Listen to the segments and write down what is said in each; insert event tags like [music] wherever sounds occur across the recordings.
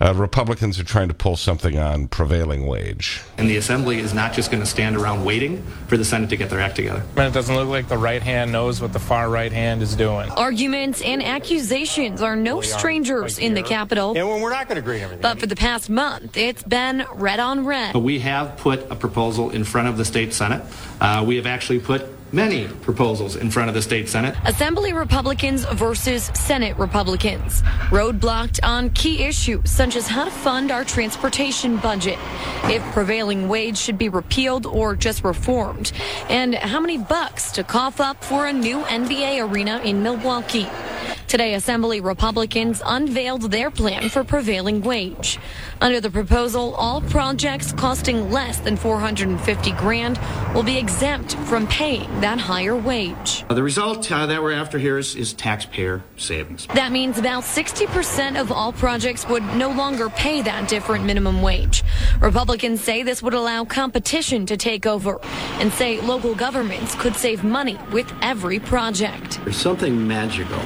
Uh, Republicans are trying to pull something on prevailing wage. And the Assembly is not just going to stand around waiting for the Senate to get their act together. And it doesn't look like the right hand knows what the far right hand is doing. Arguments and accusations are no strangers in the Capitol. And we're not going to agree on everything. But for the past month, it's been red on red. We have put a proposal in front of the state Senate. Uh, we have actually put many proposals in front of the state Senate. Assembly Republicans versus Senate Republicans. Roadblocked on key issues such as how to fund our transportation budget, if prevailing wage should be repealed or just reformed, and how many bucks to cough up for a new NBA arena in Milwaukee. Today, Assembly Republicans unveiled their plan for prevailing wage. Under the proposal, all projects costing less than 450 grand will be exempt from paying that higher wage. The result uh, that we're after here is, is taxpayer savings. That means about 60% of all projects would no longer pay that different minimum wage. Republicans say this would allow competition to take over and say local governments could save money with every project. There's something magical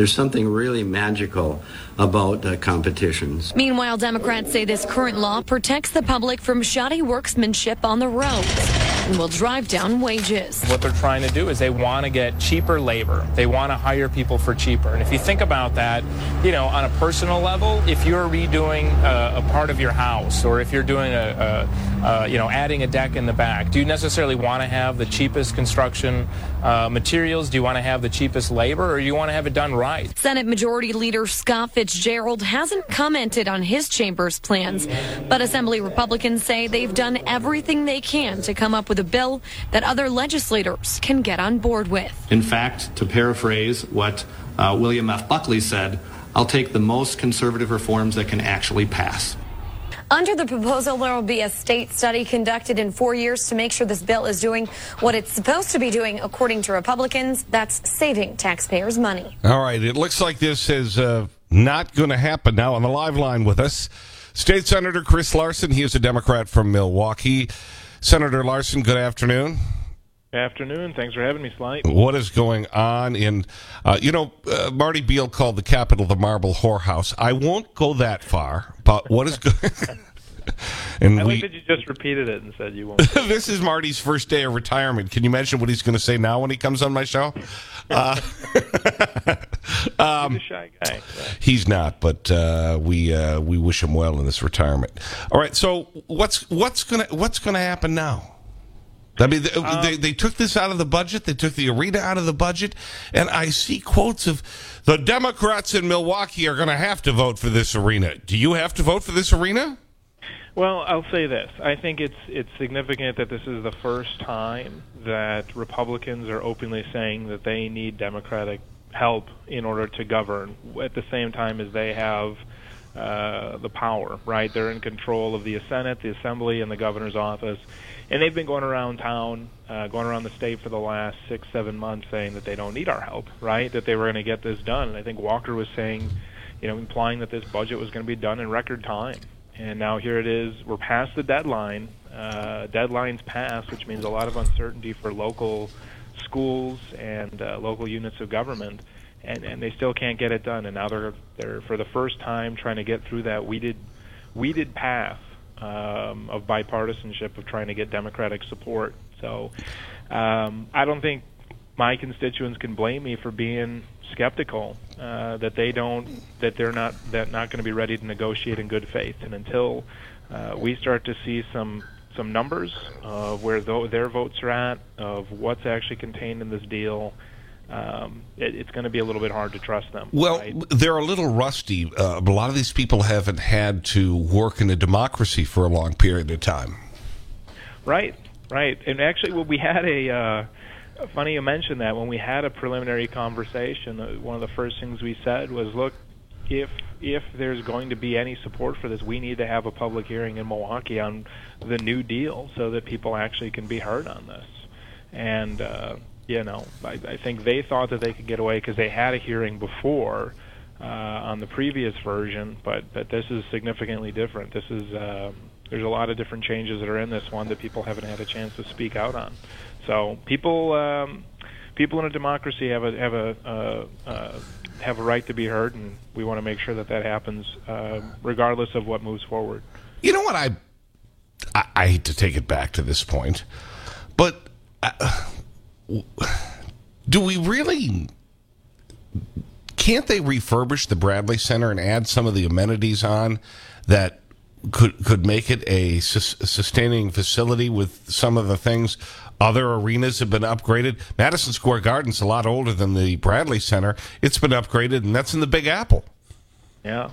there's something really magical about uh, competitions. Meanwhile, Democrats say this current law protects the public from shoddy workmanship on the roads and will drive down wages. What they're trying to do is they want to get cheaper labor. They want to hire people for cheaper. And if you think about that, you know, on a personal level, if you're redoing a, a part of your house or if you're doing a, a, a, you know, adding a deck in the back, do you necessarily want to have the cheapest construction uh, materials? Do you want to have the cheapest labor or do you want to have it done right? Senate Majority Leader Scott Fitzgerald hasn't commented on his chamber's plans, but Assembly Republicans say they've done everything they can to come up with a bill that other legislators can get on board with. In fact, to paraphrase what uh, William F. Buckley said, I'll take the most conservative reforms that can actually pass. Under the proposal, there will be a state study conducted in four years to make sure this bill is doing what it's supposed to be doing, according to Republicans. That's saving taxpayers money. All right. It looks like this is uh, not going to happen. Now, on the live line with us, State Senator Chris Larson. He is a Democrat from Milwaukee. Senator Larson, good afternoon. Afternoon. Thanks for having me, Sly. What is going on in, uh, you know, uh, Marty Beil called the capital the marble whorehouse. I won't go that far, but what is going [laughs] And I we, like that you just repeated it and said you won't. [laughs] this is Marty's first day of retirement. Can you imagine what he's going to say now when he comes on my show? [laughs] Uh, um, he's a shy guy. So. He's not, but uh, we uh, we wish him well in this retirement. All right, so what's what's gonna what's gonna happen now? I mean, they, um, they, they, took this out of the budget. They took the arena out of the budget. And I see quotes of the Democrats in Milwaukee are going to have to vote for this arena. Do you have to vote for this arena? Well, I'll say this. I think it's it's significant that this is the first time that Republicans are openly saying that they need Democratic help in order to govern at the same time as they have uh, the power, right? They're in control of the Senate, the Assembly, and the governor's office. And they've been going around town, uh, going around the state for the last six, seven months saying that they don't need our help, right? That they were going to get this done. And I think Walker was saying, you know, implying that this budget was going to be done in record time. And now here it is. We're past the deadline. Uh, deadline's passed, which means a lot of uncertainty for local schools and uh, local units of government. And, and they still can't get it done. And now they're they're for the first time trying to get through that weeded weeded path um, of bipartisanship of trying to get Democratic support. So um, I don't think my constituents can blame me for being skeptical uh, that they don't that they're not that not going to be ready to negotiate in good faith. And until uh, we start to see some some numbers of where th- their votes are at, of what's actually contained in this deal, um, it, it's going to be a little bit hard to trust them. Well, right? they're a little rusty. Uh, a lot of these people haven't had to work in a democracy for a long period of time. Right, right. And actually, well, we had a. Uh, funny you mentioned that. When we had a preliminary conversation, uh, one of the first things we said was, "Look, if if there's going to be any support for this, we need to have a public hearing in Milwaukee on the New Deal so that people actually can be heard on this." And uh, you know, I, I think they thought that they could get away because they had a hearing before uh, on the previous version, but but this is significantly different. This is uh, there's a lot of different changes that are in this one that people haven't had a chance to speak out on. So people um, people in a democracy have a have a uh, uh, have a right to be heard, and we want to make sure that that happens uh, regardless of what moves forward. You know what I, I, I hate to take it back to this point, but uh, [sighs] do we really can't they refurbish the Bradley Center and add some of the amenities on that could could make it a sustaining facility with some of the things other arenas have been upgraded. Madison Square Garden's a lot older than the Bradley Center. It's been upgraded, and that's in the Big Apple. Yeah,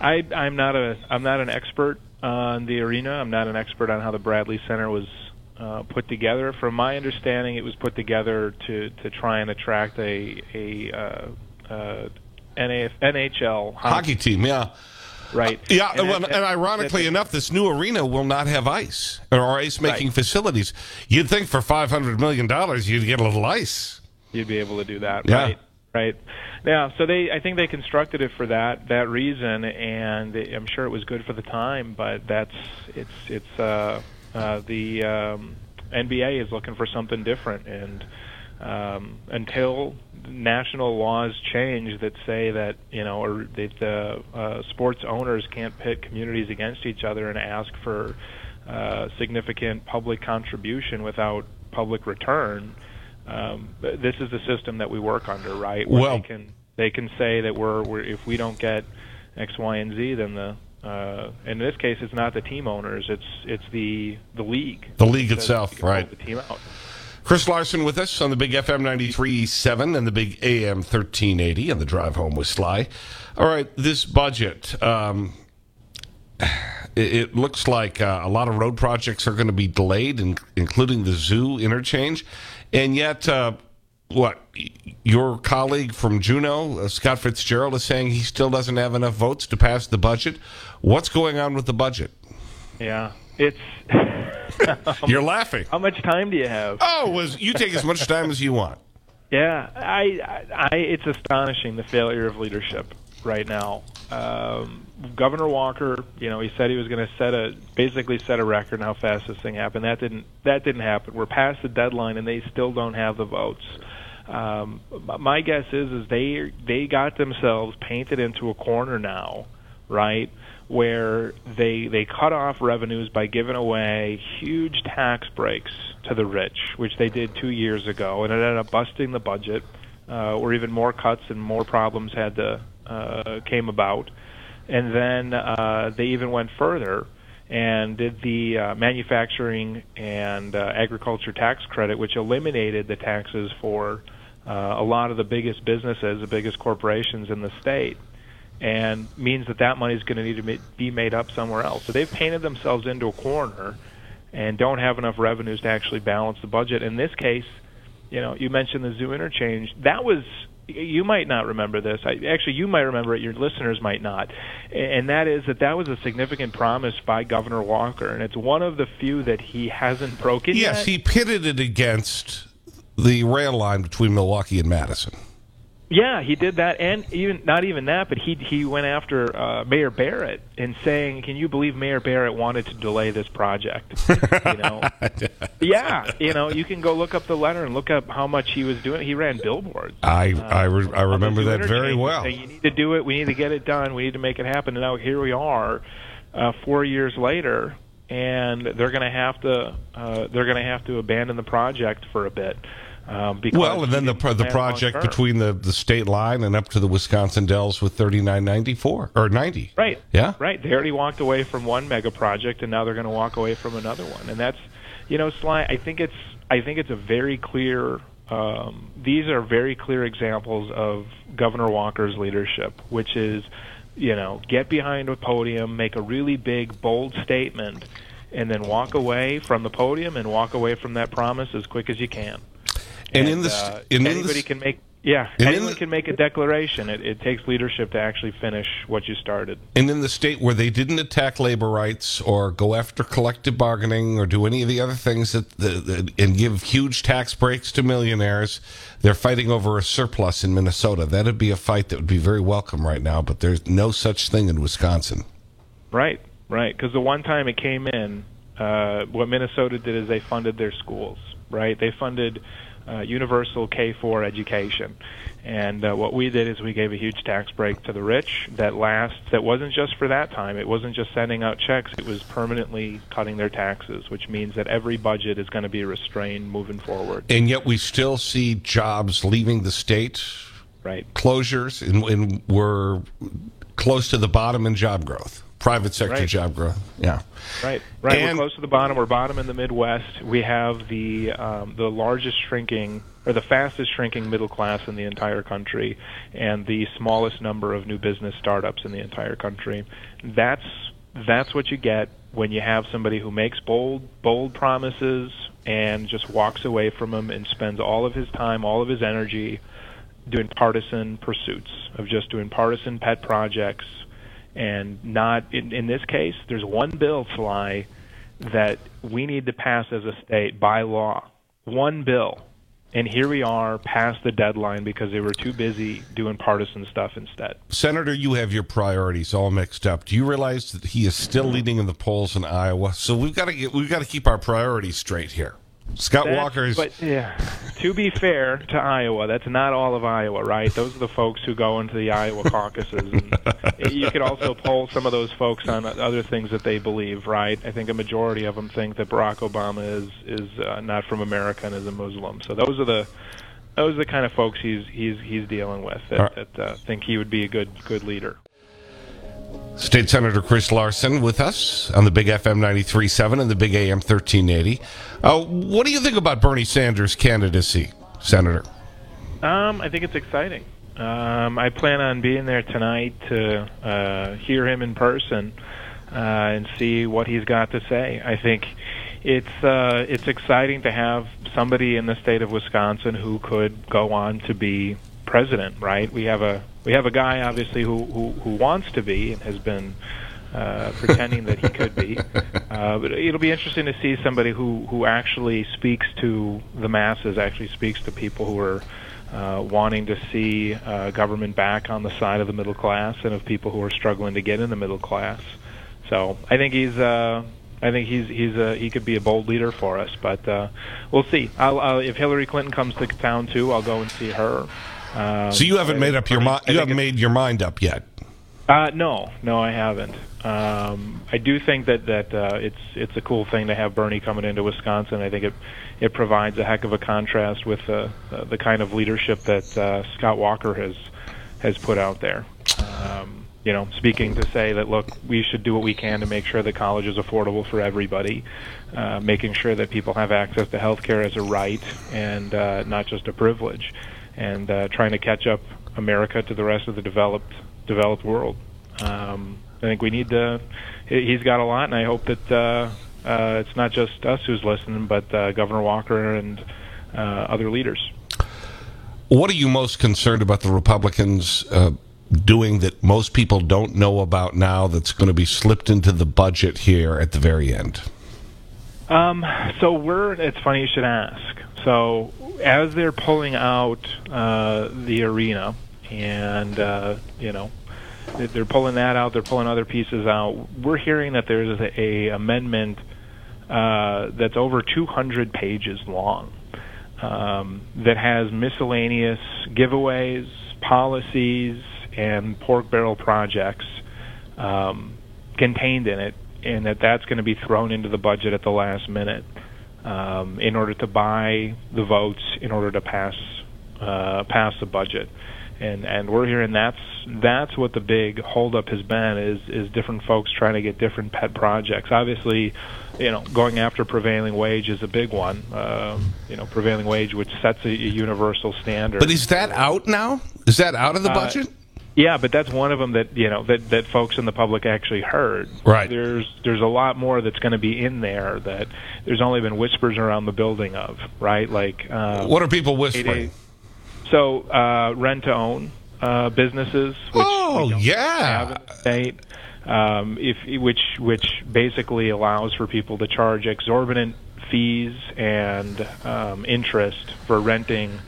I, I'm not a I'm not an expert on the arena. I'm not an expert on how the Bradley Center was uh, put together. From my understanding, it was put together to to try and attract a a uh, uh, NHL hockey, hockey team. Yeah. Right. Yeah, and, and, and ironically enough, this new arena will not have ice or ice-making right. facilities. You'd think for $500 million you'd get a little ice. You'd be able to do that, yeah. right? Right. Yeah, so they I think they constructed it for that that reason and I'm sure it was good for the time, but that's it's it's uh uh the um NBA is looking for something different and um, until national laws change that say that you know or that the uh, sports owners can't pit communities against each other and ask for uh, significant public contribution without public return. Um, this is the system that we work under, right? Where well, they can they can say that we're, we're if we don't get X, Y, and Z, then the uh, in this case, it's not the team owners; it's it's the the league. The league itself, right? The team out. Chris Larson with us on the Big FM 93.7 and the Big AM 1380 and the drive home with Sly. All right, this budget. Um, it, it, looks like uh, a lot of road projects are going to be delayed, in, including the zoo interchange. And yet, uh, what, your colleague from Juneau, uh, Scott Fitzgerald, is saying he still doesn't have enough votes to pass the budget. What's going on with the budget? Yeah, it's [laughs] You're laughing. How much time do you have? Oh, was you take as much time as you want. [laughs] Yeah, I, I, I it's astonishing the failure of leadership right now. Um, Governor Walker, you know, he said he was going to set a basically set a record in how fast this thing happened. That didn't that didn't happen. We're past the deadline, and they still don't have the votes. Um, my guess is is they they got themselves painted into a corner now, right? where they they cut off revenues by giving away huge tax breaks to the rich, which they did two years ago, and it ended up busting the budget, uh, or even more cuts and more problems had to uh, came about. And then uh, they even went further and did the uh, manufacturing and uh, agriculture tax credit, which eliminated the taxes for uh, a lot of the biggest businesses, the biggest corporations in the state and means that that money is going to need to be made up somewhere else. So they've painted themselves into a corner and don't have enough revenues to actually balance the budget. In this case, you know, you mentioned the zoo interchange. That was you might not remember this. I, actually, you might remember it. Your listeners might not. And that is that that was a significant promise by Governor Walker, and it's one of the few that he hasn't broken yes, yet. he pitted it against the rail line between Milwaukee and Madison. Yeah, he did that, and even not even that, but he he went after uh, Mayor Barrett and saying, "Can you believe Mayor Barrett wanted to delay this project?" [laughs] you know, yeah, you know, you can go look up the letter and look up how much he was doing. He ran billboards. I uh, I, re I remember that very well. Saying, you need to do it. We need to get it done. We need to make it happen. And now here we are, uh, four years later, and they're going to have to uh, they're going to have to abandon the project for a bit. Um, well, and then the the project between the, the state line and up to the Wisconsin Dells with thirty nine ninety four or ninety. Right. Yeah. Right. They already walked away from one mega project, and now they're going to walk away from another one, and that's, you know, Sly. I think it's I think it's a very clear. Um, these are very clear examples of Governor Walker's leadership, which is, you know, get behind a podium, make a really big, bold statement, and then walk away from the podium and walk away from that promise as quick as you can. And, and in this, uh, and anybody in can make yeah, anyone the, can make a declaration. It, it, takes leadership to actually finish what you started. And in the state where they didn't attack labor rights or go after collective bargaining or do any of the other things that, the, and give huge tax breaks to millionaires, they're fighting over a surplus in Minnesota. That would be a fight that would be very welcome right now, but there's no such thing in Wisconsin. Right. right? Because the one time it came in, uh, what Minnesota did is they funded their schools, right? They funded uh, universal K4 education. And uh, what we did is we gave a huge tax break to the rich that lasts, that wasn't just for that time. It wasn't just sending out checks. It was permanently cutting their taxes, which means that every budget is going to be restrained moving forward. And yet we still see jobs leaving the state. Right. Closures, and, and we're close to the bottom in job growth. Private sector Right. job growth. Yeah. Right, right. And- We're close to the bottom. We're bottom in the Midwest. We have the um, the largest shrinking or the fastest shrinking middle class in the entire country, and the smallest number of new business startups in the entire country. That's that's what you get when you have somebody who makes bold bold promises and just walks away from them and spends all of his time, all of his energy doing partisan pursuits of just doing partisan pet projects and not in, in this case there's one bill Sly that we need to pass as a state by law one bill and here we are past the deadline because they were too busy doing partisan stuff instead Senator, you have your priorities all mixed up. Do you realize that he is still leading in the polls in Iowa? So we've got to get we've got to keep our priorities straight here. Scott That's- Walker is But yeah, to be fair to Iowa, that's not all of Iowa, right? Those are the folks who go into the Iowa [laughs] caucuses, and you could also poll some of those folks on other things that they believe, right? I think a majority of them think that Barack Obama is is uh, not from America and is a Muslim. So those are the those are the kind of folks he's he's he's dealing with that, right. that uh, think he would be a good good leader. State Senator Chris Larson with us on the Big FM 93.7 and the Big AM 1380. Uh, what do you think about Bernie Sanders' candidacy, Senator? Um, I think it's exciting. Um, I plan on being there tonight to uh, hear him in person uh, and see what he's got to say. I think it's uh, it's exciting to have somebody in the state of Wisconsin who could go on to be president. Right? We have a we have a guy obviously who who, who wants to be and has been. Uh, [laughs] pretending that he could be, uh, but it'll be interesting to see somebody who who actually speaks to the masses, actually speaks to people who are uh, wanting to see uh, government back on the side of the middle class and of people who are struggling to get in the middle class. So I think he's uh, I think he's he's uh, he could be a bold leader for us, but uh, we'll see. I'll, I'll, if Hillary Clinton comes to town too, I'll go and see her. Um, So you haven't I- made up your mind. You haven't made your mind up yet. uh, no, no, I haven't. Um, I do think that that uh, it's it's a cool thing to have Bernie coming into Wisconsin. I think it it provides a heck of a contrast with uh, the the kind of leadership that uh, Scott Walker has has put out there. Um, you know, speaking to say that look, we should do what we can to make sure that college is affordable for everybody, uh, making sure that people have access to health care as a right and uh, not just a privilege, and uh, trying to catch up America to the rest of the developed developed world. Um, I think we need to. he- He's got a lot, and I hope that uh, uh, it's not just us who's listening, but uh, Governor Walker and uh, other leaders. What are you most concerned about the Republicans uh, doing that most people don't know about now that's going to be slipped into the budget here at the very end? Um, so we're. It's funny you should ask. So as they're pulling out uh, the arena, and uh, you know, they- they're pulling that out. They're pulling other pieces out. We're hearing that there's a, a amendment uh, that's over 200 pages long um, that has miscellaneous giveaways, policies, and pork barrel projects um, contained in it, and that that's going to be thrown into the budget at the last minute um, in order to buy the votes in order to pass uh, pass the budget. And and we're hearing that's that's what the big holdup has been is is different folks trying to get different pet projects. Obviously, you know, going after prevailing wage is a big one. Um, you know, prevailing wage which sets a, a universal standard. But is that out now? Is that out of the Uh, budget? Yeah, but that's one of them that you know that that folks in the public actually heard. Right. There's there's a lot more that's going to be in there that there's only been whispers around the building of. Right. Like. Um, what are people whispering? So uh, rent to own uh, businesses. Which Oh, yeah. have in the state. Um, if which which basically allows for people to charge exorbitant fees and um, interest for renting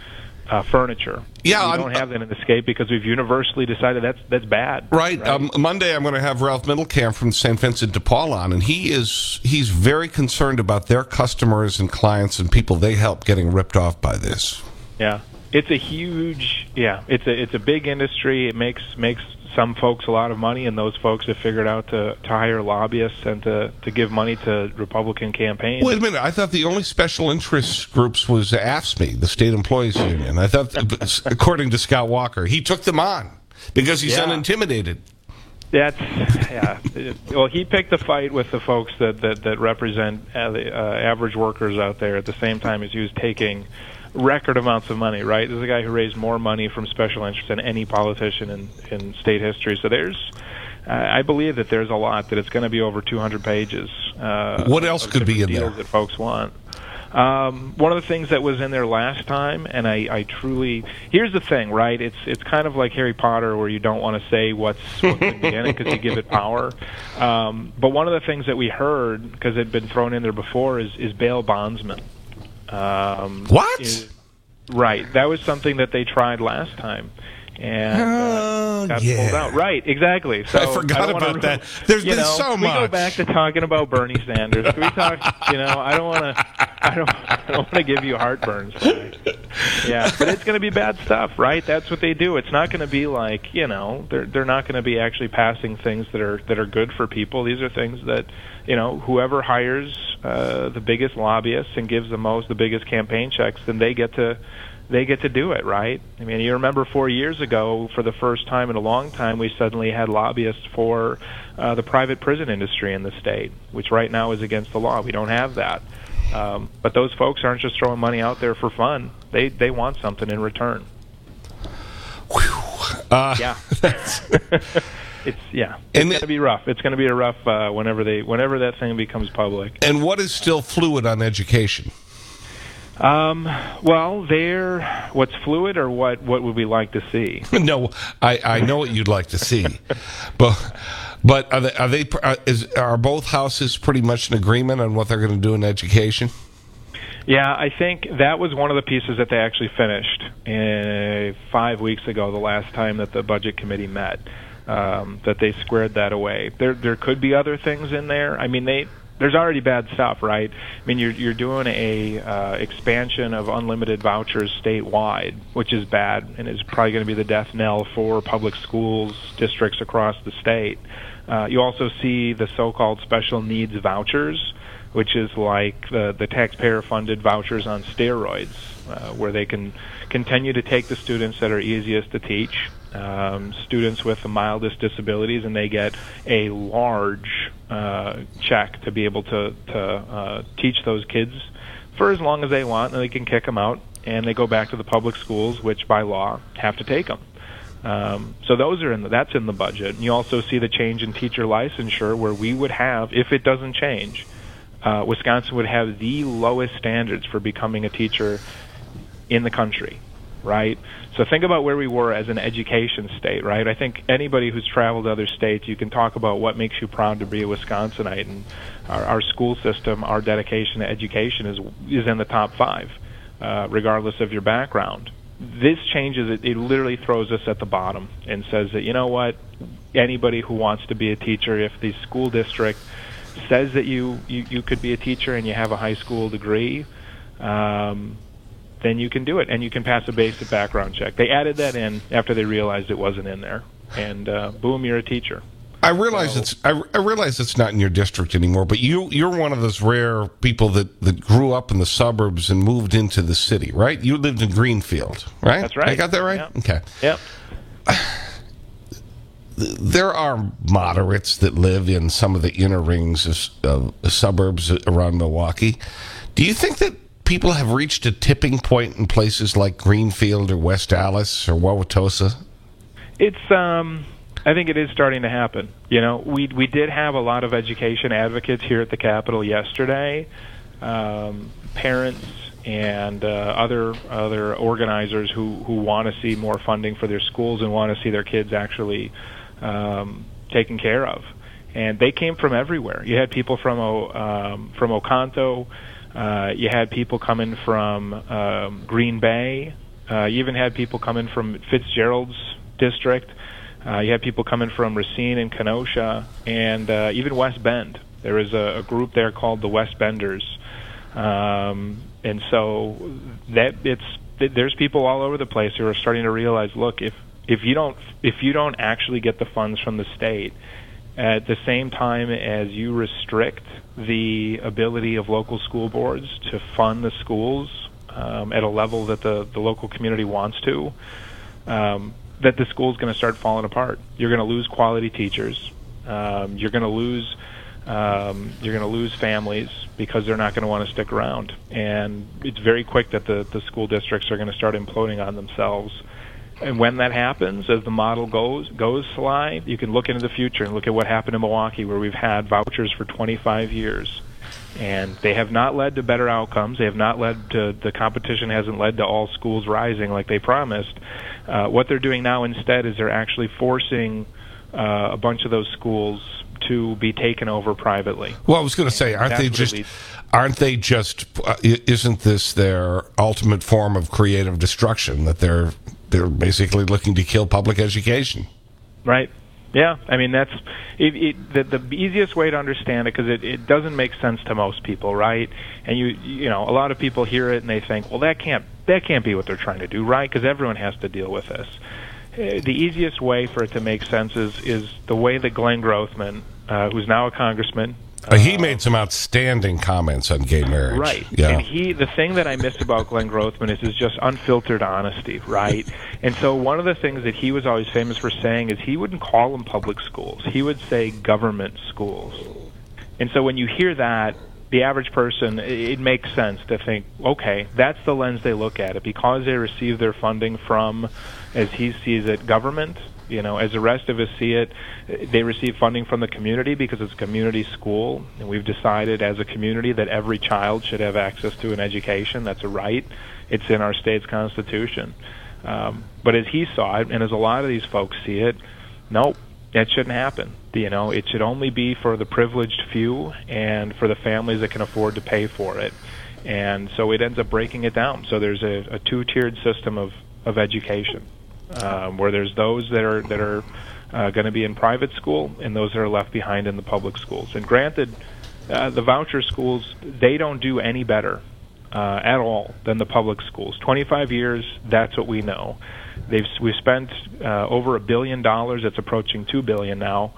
uh, furniture. Yeah, we I'm- don't have that in the scape because we've universally decided that's that's bad. Right. Um, Monday, I'm going to have Ralph Middlecamp from St. Vincent de Paul on, and he is he's very concerned about their customers and clients and people they help getting ripped off by this. Yeah, it's a huge. Yeah, it's a it's a big industry. It makes makes some folks a lot of money, and those folks have figured out to, to hire lobbyists and to, to give money to Republican campaigns. Wait a minute. I thought the only special interest groups was AFSCME, the State Employees Union. I thought, [laughs] according to Scott Walker, he took them on because he's Yeah. unintimidated. That's yeah. Well, he picked a fight with the folks that that, that represent uh, the uh, average workers out there. At the same time as he was taking record amounts of money. Right, this is a guy who raised more money from special interests than any politician in in state history. So there's. Uh, I believe that there's a lot that it's going to be over 200 pages. Uh, What else could be in there? that folks want. Um, one of the things that was in there last time, and I, I truly here's the thing, right? It's it's kind of like Harry Potter, where you don't want to say what's what's in end because you give it power. Um, but one of the things that we heard because it had been thrown in there before is is bail bondsman. Um, What? is- right, that was something that they tried last time. And Oh, uh, got yeah. pulled out. Right, exactly. So I forgot wanna about [laughs] that. There's been know, so much. We go back to talking about Bernie Sanders. Can we talk? You know, I don't want to. I don't. I don't want to give you heartburns. Yeah, but it's going to be bad stuff, right? That's what they do. It's not going to be like you know, they're they're not going to be actually passing things that are that are good for people. These are things that you know, whoever hires uh, the biggest lobbyists and gives the most, the biggest campaign checks, then they get to they get to do it, right? I mean, you remember four years ago, for the first time in a long time, we suddenly had lobbyists for uh, the private prison industry in the state, which right now is against the law. We don't have that. Um, but those folks aren't just throwing money out there for fun. They they want something in return. Uh, Yeah. [laughs] it's yeah. It's going to be rough. It's going to be a rough uh, whenever they whenever that thing becomes public. And what is still fluid on education? Um, well, there. What's fluid, or what? What would we like to see? [laughs] no, I, I know what you'd like to see, [laughs] but but are they, are they are, is are both houses pretty much in agreement on what they're going to do in education? Yeah, I think that was one of the pieces that they actually finished uh, five weeks ago, the last time that the budget committee met. Um, that they squared that away. There, there could be other things in there. I mean, they there's already bad stuff, right? I mean, you're you're doing a uh, expansion of unlimited vouchers statewide, which is bad, and is probably going to be the death knell for public schools districts across the state. Uh, you also see the so-called special needs vouchers, which is like the, the taxpayer-funded vouchers on steroids, uh, where they can continue to take the students that are easiest to teach, um, students with the mildest disabilities, and they get a large uh, check to be able to, to uh, teach those kids for as long as they want, and they can kick them out, and they go back to the public schools, which by law have to take them. Um, so those are in the, that's in the budget. And you also see the change in teacher licensure, where we would have, if it doesn't change, uh, Wisconsin would have the lowest standards for becoming a teacher in the country, right? So think about where we were as an education state, right? I think anybody who's traveled to other states, you can talk about what makes you proud to be a Wisconsinite, and our, our school system, our dedication to education is is in the top five, uh, regardless of your background. This changes it. It literally throws us at the bottom and says that you know what, anybody who wants to be a teacher, if the school district says that you, you, you could be a teacher and you have a high school degree, um, then you can do it and you can pass a basic background check. They added that in after they realized it wasn't in there, and uh, boom, you're a teacher. I realize it's I, I realize it's not in your district anymore, but you you're one of those rare people that that grew up in the suburbs and moved into the city, right? You lived in Greenfield, right? That's right. I got that right. Yep. Okay. Yep. [sighs] There are moderates that live in some of the inner rings of, of suburbs around Milwaukee. Do you think that people have reached a tipping point in places like Greenfield or West Allis or Wauwatosa? It's um I think it is starting to happen. You know, we we did have a lot of education advocates here at the Capitol yesterday. Um, parents and uh, other other organizers who who want to see more funding for their schools and want to see their kids actually um, taken care of. And they came from everywhere. You had people from O- um, from Oconto. Uh, you had people coming from um, Green Bay. Uh, you even had people coming from Fitzgerald's district. Uh, you had people coming from Racine and Kenosha, and uh, even West Bend. There was a, a group there called the West Benders, um, and so that it's there's people all over the place who are starting to realize, look, if if you don't if you don't actually get the funds from the state at the same time as you restrict the ability of local school boards to fund the schools um, at a level that the, the local community wants to, um, that the school's going to start falling apart. You're going to lose quality teachers. Um, you're going to lose um, you're going to lose families because they're not going to want to stick around. And it's very quick that the, the school districts are going to start imploding on themselves. And when that happens, as the model goes goes Sly, you can look into the future and look at what happened in Milwaukee, where we've had vouchers for 25 years, and they have not led to better outcomes. They have not led to the competition hasn't led to all schools rising like they promised. Uh, what they're doing now instead is they're actually forcing uh, a bunch of those schools to be taken over privately. Well, I was going to say, aren't they just aren't they just uh, isn't this their ultimate form of creative destruction that they're they're basically looking to kill public education. Right. Yeah, I mean that's it, it, the the easiest way to understand it because it, it doesn't make sense to most people, right? And you you know a lot of people hear it and they think, well, that can't that can't be what they're trying to do, right? Because everyone has to deal with this. Uh, the easiest way for it to make sense is is the way that Glenn Grothman, uh, who's now a congressman, he made some outstanding comments on gay marriage. Right. Yeah. And he, the thing that I miss about Glenn Grothman is his just unfiltered honesty, right? and so one of the things that he was always famous for saying is he wouldn't call them public schools. He would say government schools. And so when you hear that, the average person, it makes sense to think, okay, that's the lens they look at it because they receive their funding from, as he sees it, government you know, as the rest of us see it, they receive funding from the community because it's a community school, and we've decided as a community that every child should have access to an education. That's a right. It's in our state's constitution. Um, but as he saw it, and as a lot of these folks see it, nope, that shouldn't happen. You know, it should only be for the privileged few and for the families that can afford to pay for it. And so it ends up breaking it down. So there's a, a two-tiered system of, of education um, where there's those that are that are uh, going to be in private school and those that are left behind in the public schools. And granted, uh, the voucher schools they don't do any better uh, at all than the public schools. 25 years, that's what we know. They've we've spent uh, over a billion dollars. It's approaching two billion now.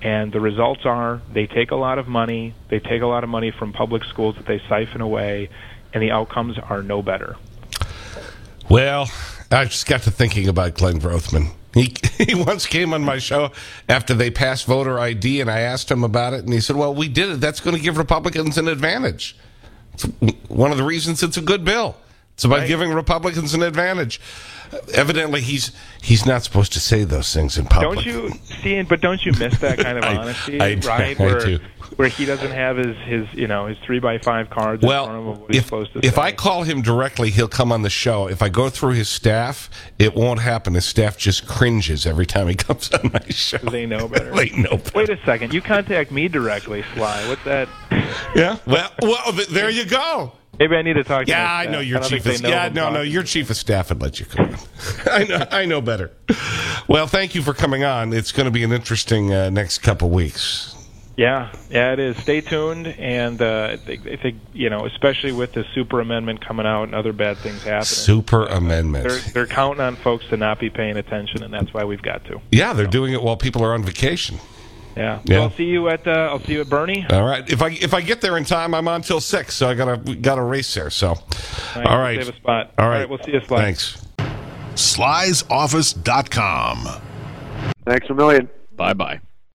And the results are they take a lot of money. They take a lot of money from public schools that they siphon away, and the outcomes are no better. Well, I just got to thinking about Glenn Grothman. He, [laughs] he once came on my show after they passed voter ID, and I asked him about it, and he said, well, we did it. That's going to give Republicans an advantage. It's one of the reasons it's a good bill. It's about right. giving Republicans an advantage. Evidently, he's he's not supposed to say those things in public. Don't you see? But don't you miss that kind of [laughs] honesty, I, right? [laughs] I, where, do. Where he doesn't have his his you know his three by five cards well, in front of him what he's if, if say. I call him directly, he'll come on the show. If I go through his staff, it won't happen. His staff just cringes every time he [laughs] comes on my show. They know better. [laughs] they know better. Wait a second. You contact me directly, Sly. What's that? [laughs] Yeah. Well, well, there you go. Maybe I need to talk to Yeah, I know your chief of Yeah, no, no, your chief of staff would let you come on. I know I know better. Well, thank you for coming on. It's going to be an interesting uh, next couple weeks. Yeah, yeah, it is. Stay tuned, and uh, I, think, I think you know, especially with the super amendment coming out and other bad things happening. Super amendment. They're, they're counting on folks to not be paying attention, and that's why we've got to. Yeah, they're so. doing it while people are on vacation. Yeah. yeah. So I'll see you at uh, I'll see you at Bernie. All right. If I if I get there in time, I'm on till six, so I got a got a race there. So, all right. All right. Save a spot. All right. All right. We'll see you, Sly. Thanks. Sly'sOffice.com. Thanks a million. Bye bye.